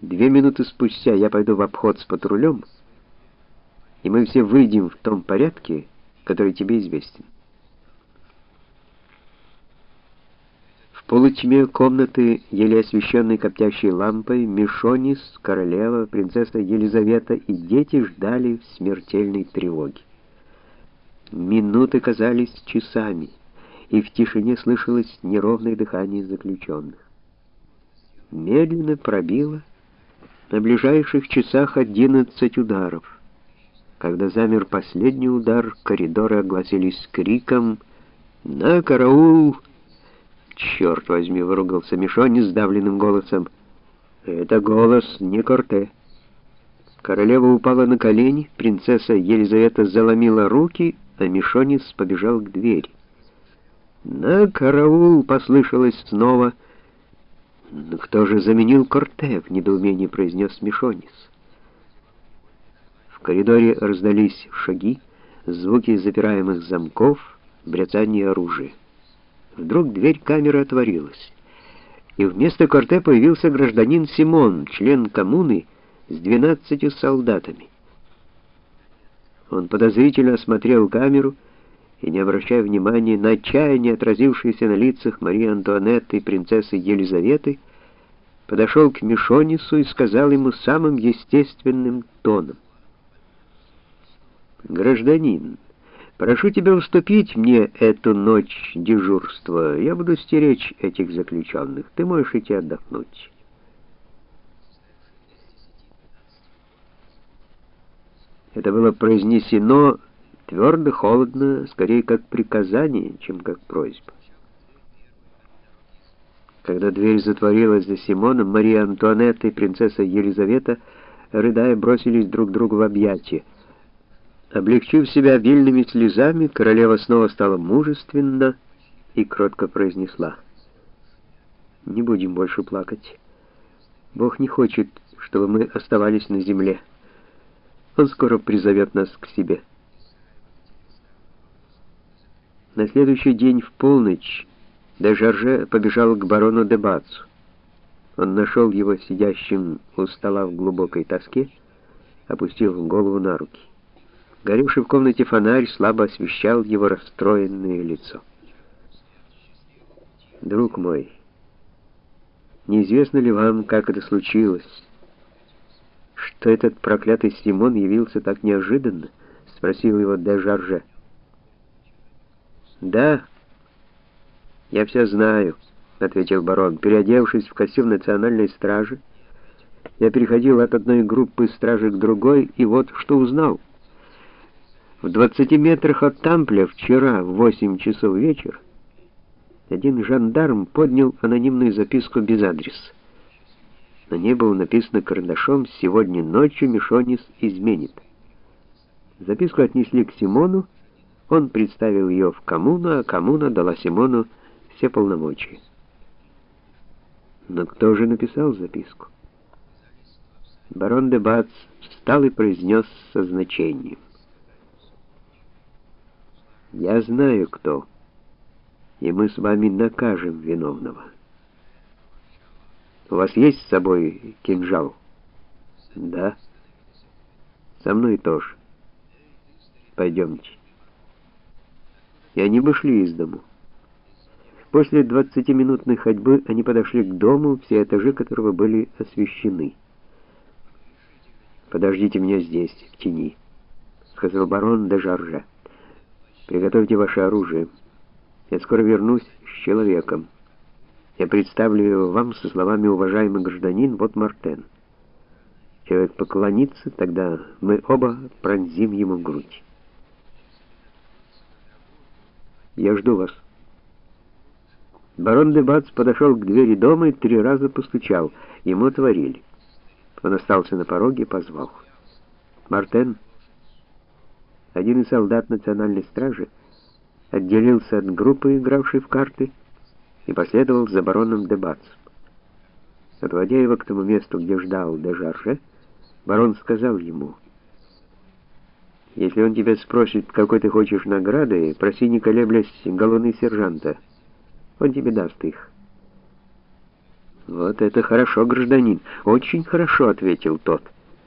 Две минуты спустя я пойду в обход с патрулем, и мы все выйдем в том порядке, который тебе известен. В полутьме комнаты, еле освещенной коптящей лампой, Мишонис, королева, принцесса Елизавета и дети ждали в смертельной тревоге. Минуты казались часами, и в тишине слышалось неровное дыхание заключенных. Медленно пробило на ближайших часах одиннадцать ударов. Когда замер последний удар, коридоры огласились криком «На караул!» «Черт возьми!» — выругался Мишони сдавленным голосом. «Это голос не Корте». Королева упала на колени, принцесса Елизавета заломила руки, а Мишонис побежал к двери. «На караул!» — послышалось снова — «Но кто же заменил Корте?» — в недоумении произнес Мишонис. В коридоре раздались шаги, звуки запираемых замков, бряцание оружия. Вдруг дверь камеры отворилась, и вместо Корте появился гражданин Симон, член коммуны, с двенадцатью солдатами. Он подозрительно осмотрел камеру и, не обращая внимания на отчаяние, отразившееся на лицах Марии Антуанетты и принцессы Елизаветы, подошел к Мишонису и сказал ему самым естественным тоном. «Гражданин, прошу тебя уступить мне эту ночь дежурства. Я буду стеречь этих заключенных. Ты можешь идти отдохнуть». Это было произнесено твердо, холодно, скорее как приказание, чем как просьба. Когда дверь затворилась за Симоном, Мария Антуанетта и принцесса Елизавета, рыдая, бросились друг другу в объятия. Облегчив себя вильными слезами, королева снова стала мужественна и кротко произнесла. «Не будем больше плакать. Бог не хочет, чтобы мы оставались на земле. Он скоро призовет нас к себе». На следующий день в полночь де Жорже побежал к барону де Бацу. Он нашел его сидящим у стола в глубокой тоске, опустив голову на руки. Горевший в комнате фонарь слабо освещал его расстроенное лицо. «Друг мой, неизвестно ли вам, как это случилось, что этот проклятый Симон явился так неожиданно?» — спросил его де Жорже. «Да, я все знаю», — ответил барон. «Переодевшись в костюм национальной стражи, я переходил от одной группы стражи к другой, и вот что узнал. В 20 метрах от Тампля вчера в 8 часов вечера один жандарм поднял анонимную записку без адреса. На ней было написано карандашом «Сегодня ночью Мишонис изменит». Записку отнесли к Симону, он представил ее в коммуну, а коммуна дала Симону все полномочия. Но кто же написал записку? Барон де Бац встал и произнес со значением. «Я знаю, кто, и мы с вами накажем виновного. У вас есть с собой кинжал?» «Да». «Со мной тоже. Пойдемте». И они вышли из дому. После 20-минутной ходьбы они подошли к дому, все этажи которого были освещены. «Подождите меня здесь, в тени», — сказал барон де Жаржа. «Приготовьте ваше оружие. Я скоро вернусь с человеком. Я представлю его вам со словами «Уважаемый гражданин, вот Мартен». Человек поклонится, тогда мы оба пронзим ему грудь. Я жду вас». Барон де Бац подошел к двери дома и три раза постучал. Ему отворили. Он остался на пороге и позвал. «Мартен?» Один из солдат национальной стражи отделился от группы, игравшей в карты, и последовал за бароном де Бац. Отводя его к тому месту, где ждал де Жарже, барон сказал ему, «Если он тебя спросит, какой ты хочешь награды, проси, не колеблясь, галлоны сержанта». Он тебе даст их. «Вот это хорошо, гражданин, очень хорошо», — ответил тот.